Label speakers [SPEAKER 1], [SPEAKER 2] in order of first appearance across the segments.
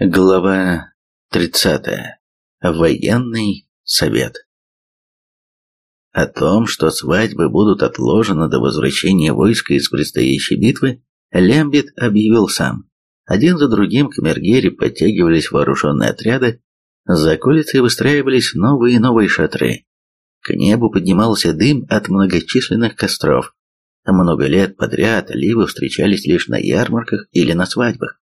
[SPEAKER 1] Глава 30. Военный совет. О том, что свадьбы будут отложены до возвращения войска из предстоящей битвы, Лямбит объявил сам. Один за другим к Мергере подтягивались вооруженные отряды, за околицей выстраивались новые и новые шатры. К небу поднимался дым от многочисленных костров. Много лет подряд ливы встречались лишь на ярмарках или на свадьбах.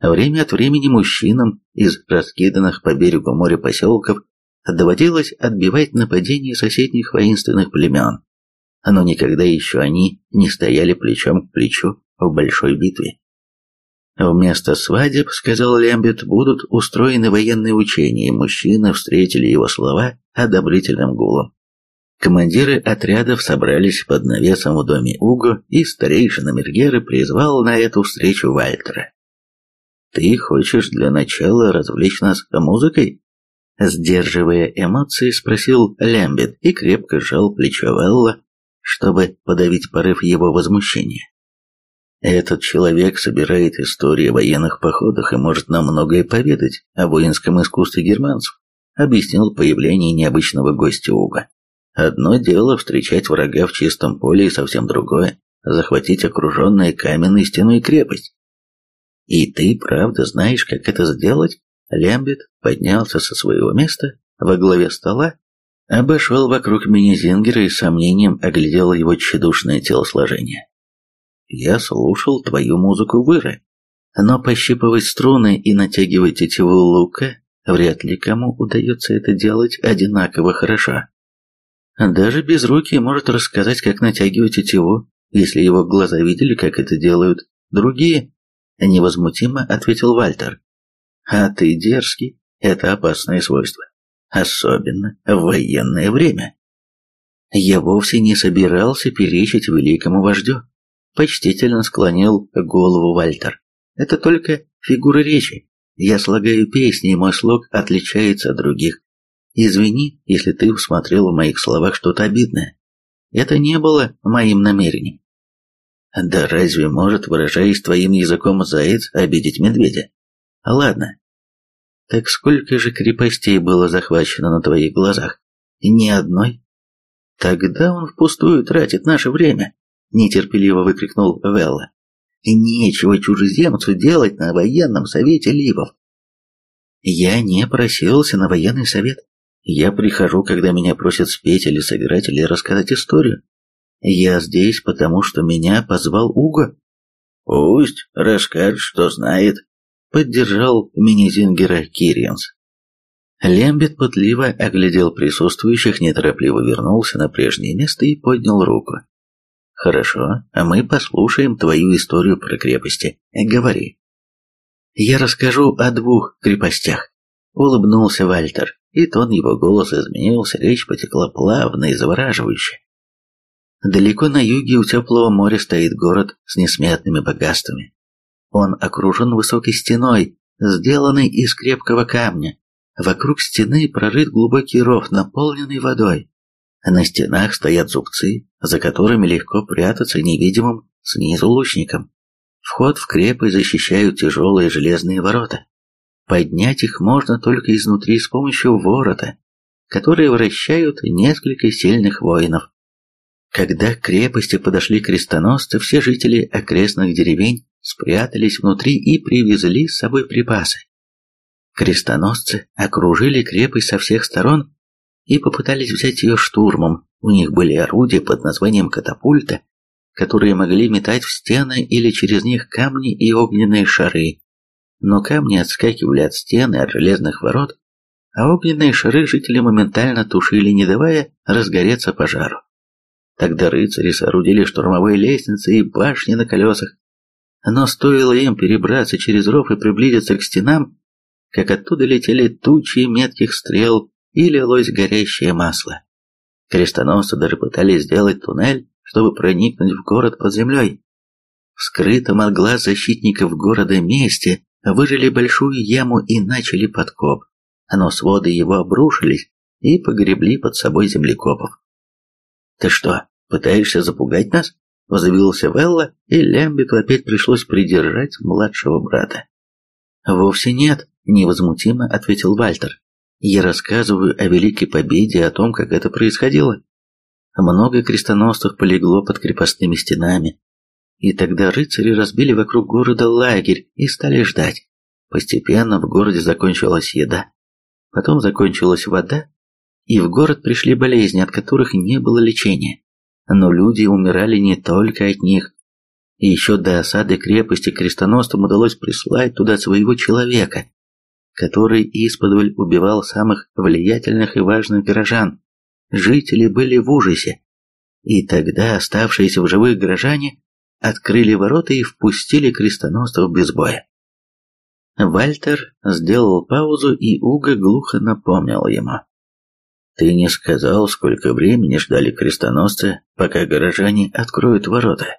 [SPEAKER 1] Время от времени мужчинам из раскиданных по берегу моря поселков доводилось отбивать нападения соседних воинственных племен, но никогда еще они не стояли плечом к плечу в большой битве. Вместо свадеб, сказал Лембет, будут устроены военные учения, и мужчины встретили его слова одобрительным гулом. Командиры отрядов собрались под навесом в доме Уго, и старейшина Мергеры призвал на эту встречу Вальтера. Ты хочешь для начала развлечь нас музыкой? Сдерживая эмоции, спросил Лямбет и крепко сжал плечо Велла, чтобы подавить порыв его возмущения. Этот человек собирает истории о военных походах и может нам многое поведать о воинском искусстве германцев, объяснил появление необычного гостя Уга. Одно дело встречать врага в чистом поле и совсем другое – захватить окруженную каменной стеной крепость. «И ты правда знаешь, как это сделать?» Лямбет поднялся со своего места во главе стола, обошел вокруг мини-зингера и с сомнением оглядел его тщедушное телосложение. «Я слушал твою музыку выры, но пощипывать струны и натягивать тетиву лука вряд ли кому удается это делать одинаково хорошо. Даже без руки может рассказать, как натягивать тетиву, если его глаза видели, как это делают другие невозмутимо ответил Вальтер. А ты дерзкий, это опасное свойство, особенно в военное время. Я вовсе не собирался перечить великому вождю, почтительно склонил голову Вальтер. Это только фигура речи. Я слагаю песни, и мой слог отличается от других. Извини, если ты усмотрел в моих словах что-то обидное. Это не было моим намерением. Да разве может, выражаясь твоим языком, заяц обидеть медведя? Ладно. Так сколько же крепостей было захвачено на твоих глазах? Ни одной? Тогда он впустую тратит наше время, нетерпеливо выкрикнул Велла. Нечего чужеземцу делать на военном совете Ливов. Я не просился на военный совет. Я прихожу, когда меня просят спеть или сыграть или рассказать историю. Я здесь, потому что меня позвал Уго. Пусть расскажет, что знает, поддержал мини-зингера Кириенс. Лембет пытливо оглядел присутствующих, неторопливо вернулся на прежнее место и поднял руку. «Хорошо, а мы послушаем твою историю про крепости. Говори». «Я расскажу о двух крепостях», — улыбнулся Вальтер, и тон его голоса изменился, речь потекла плавно и завораживающе. Далеко на юге у теплого моря стоит город с несметными богатствами. Он окружен высокой стеной, сделанной из крепкого камня. Вокруг стены прорыт глубокий ров, наполненный водой. На стенах стоят зубцы, за которыми легко прятаться невидимым снизу лучником. Вход в крепость защищают тяжелые железные ворота. Поднять их можно только изнутри с помощью ворота, которые вращают несколько сильных воинов. Когда к крепости подошли крестоносцы, все жители окрестных деревень спрятались внутри и привезли с собой припасы. Крестоносцы окружили крепость со всех сторон и попытались взять ее штурмом. У них были орудия под названием катапульта, которые могли метать в стены или через них камни и огненные шары. Но камни отскакивали от стены, от железных ворот, а огненные шары жители моментально тушили, не давая разгореться пожару. Тогда рыцари соорудили штурмовые лестницы и башни на колесах. Но стоило им перебраться через ров и приблизиться к стенам, как оттуда летели тучи метких стрел и лилось горящее масло. Крестоносцы даже пытались сделать туннель, чтобы проникнуть в город под землей. В скрытом от глаз защитников города месте выжили большую яму и начали подкоп, но своды его обрушились и погребли под собой землекопов. «Ты что, пытаешься запугать нас?» – взвился Велла, и Лямбиту опять пришлось придержать младшего брата. Вовсе нет, невозмутимо ответил Вальтер. Я рассказываю о великой победе, о том, как это происходило. Много крестоносцев полегло под крепостными стенами. И тогда рыцари разбили вокруг города лагерь и стали ждать. Постепенно в городе закончилась еда. Потом закончилась вода, и в город пришли болезни, от которых не было лечения. Но люди умирали не только от них. Еще до осады крепости крестоносцам удалось прислать туда своего человека, который исподволь убивал самых влиятельных и важных горожан. Жители были в ужасе. И тогда оставшиеся в живых горожане открыли ворота и впустили крестоносцев без боя. Вальтер сделал паузу, и Уга глухо напомнил ему. «Ты не сказал, сколько времени ждали крестоносцы, пока горожане откроют ворота?»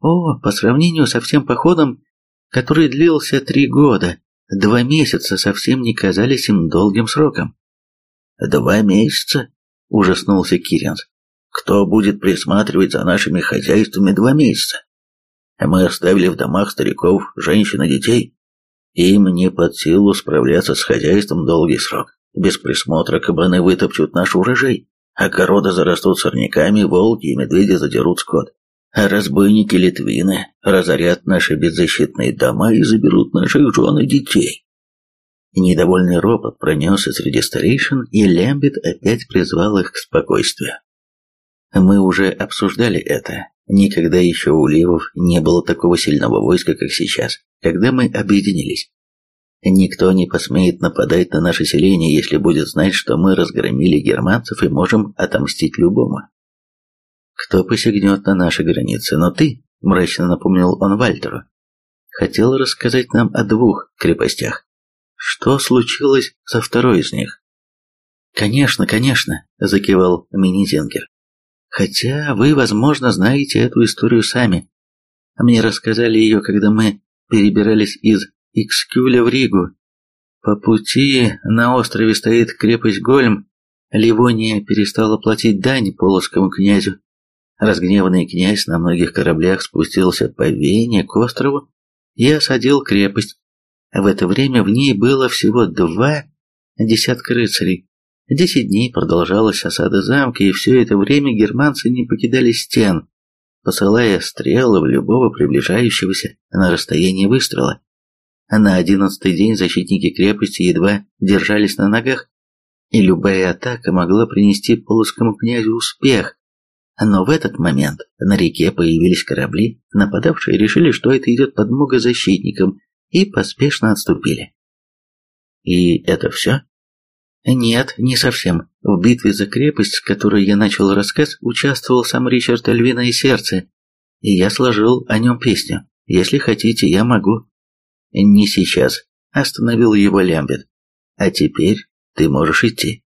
[SPEAKER 1] «О, по сравнению со всем походом, который длился три года, два месяца совсем не казались им долгим сроком». «Два месяца?» – ужаснулся Киренс. «Кто будет присматривать за нашими хозяйствами два месяца? Мы оставили в домах стариков, женщин и детей. Им не под силу справляться с хозяйством долгий срок. Без присмотра кабаны вытопчут наш урожай, огороды зарастут сорняками, волки и медведи задерут скот. А разбойники Литвины разорят наши беззащитные дома и заберут наших жен и детей. Недовольный ропот пронесся среди старейшин, и Лямбит опять призвал их к спокойствию. Мы уже обсуждали это. Никогда еще у Ливов не было такого сильного войска, как сейчас когда мы объединились. Никто не посмеет нападать на наше селение, если будет знать, что мы разгромили германцев и можем отомстить любому. Кто посягнет на наши границы, но ты, мрачно напомнил он Вальтеру, хотел рассказать нам о двух крепостях. Что случилось со второй из них? Конечно, конечно, закивал Минизенгер. Хотя вы, возможно, знаете эту историю сами. Мне рассказали ее, когда мы перебирались из Икскюля в Ригу. По пути на острове стоит крепость Гольм. Ливония перестала платить дань полоскому князю. Разгневанный князь на многих кораблях спустился по Вене к острову и осадил крепость. В это время в ней было всего два десятка рыцарей. Десять дней продолжалась осада замка, и все это время германцы не покидали стен, посылая стрелы в любого приближающегося на расстояние выстрела. На одиннадцатый день защитники крепости едва держались на ногах, и любая атака могла принести полоскому князю успех. Но в этот момент на реке появились корабли, нападавшие решили, что это идет подмога защитникам, и поспешно отступили. И это все? Нет, не совсем. В битве за крепость, с которой я начал рассказ, участвовал сам Ричард Львиное Сердце, и я сложил о нем песню. Если хотите, я могу. Не сейчас, остановил его Лямбет. А теперь ты можешь идти.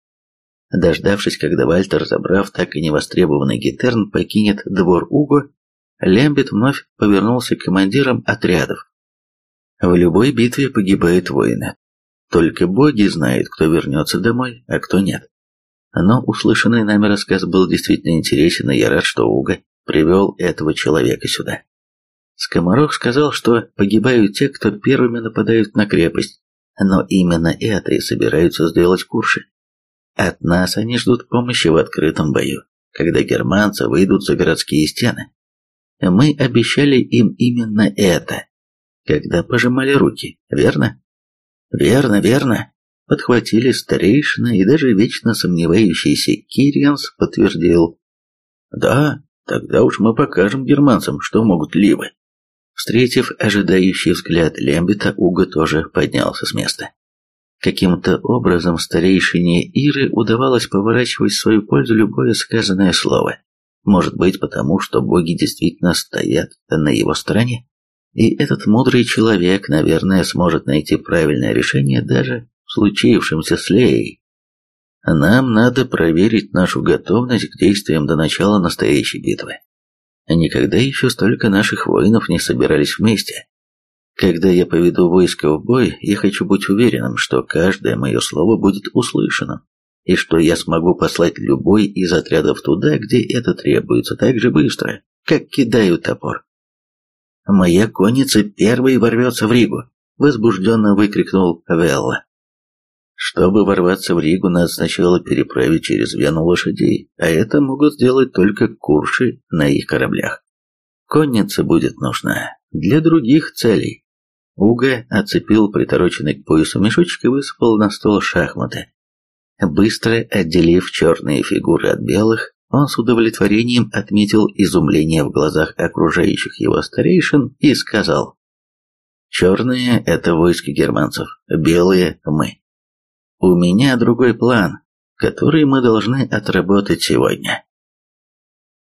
[SPEAKER 1] Дождавшись, когда Вальтер, забрав так и невостребованный гитерн, покинет двор Уго, Лямбет вновь повернулся к командирам отрядов. В любой битве погибают воины. Только боги знают, кто вернется домой, а кто нет. Но услышанный нами рассказ был действительно интересен, и я рад, что Уга привел этого человека сюда. Скоморох сказал, что погибают те, кто первыми нападают на крепость, но именно это и собираются сделать курши. От нас они ждут помощи в открытом бою, когда германцы выйдут за городские стены. Мы обещали им именно это, когда пожимали руки, верно? «Верно, верно», — подхватили старейшина и даже вечно сомневающийся Кирианс подтвердил. «Да, тогда уж мы покажем германцам, что могут ливы». Встретив ожидающий взгляд Лембита, Уго тоже поднялся с места. Каким-то образом старейшине Иры удавалось поворачивать в свою пользу любое сказанное слово. Может быть, потому что боги действительно стоят на его стороне? И этот мудрый человек, наверное, сможет найти правильное решение даже в случившемся с Леей. Нам надо проверить нашу готовность к действиям до начала настоящей битвы. Никогда еще столько наших воинов не собирались вместе. Когда я поведу войско в бой, я хочу быть уверенным, что каждое мое слово будет услышано, и что я смогу послать любой из отрядов туда, где это требуется, так же быстро, как кидаю топор. Моя конница первой ворвется в Ригу. возбужденно выкрикнул Велла. Чтобы ворваться в Ригу, надо сначала переправить через Вену лошадей, а это могут сделать только курши на их кораблях. Конница будет нужна для других целей. Уга оцепил притороченный к поясу мешочек и высыпал на стол шахматы. Быстро отделив черные фигуры от белых, он с удовлетворением отметил изумление в глазах окружающих его старейшин и сказал «Черные – это войско германцев, белые – мы. У меня другой план, который мы должны отработать сегодня.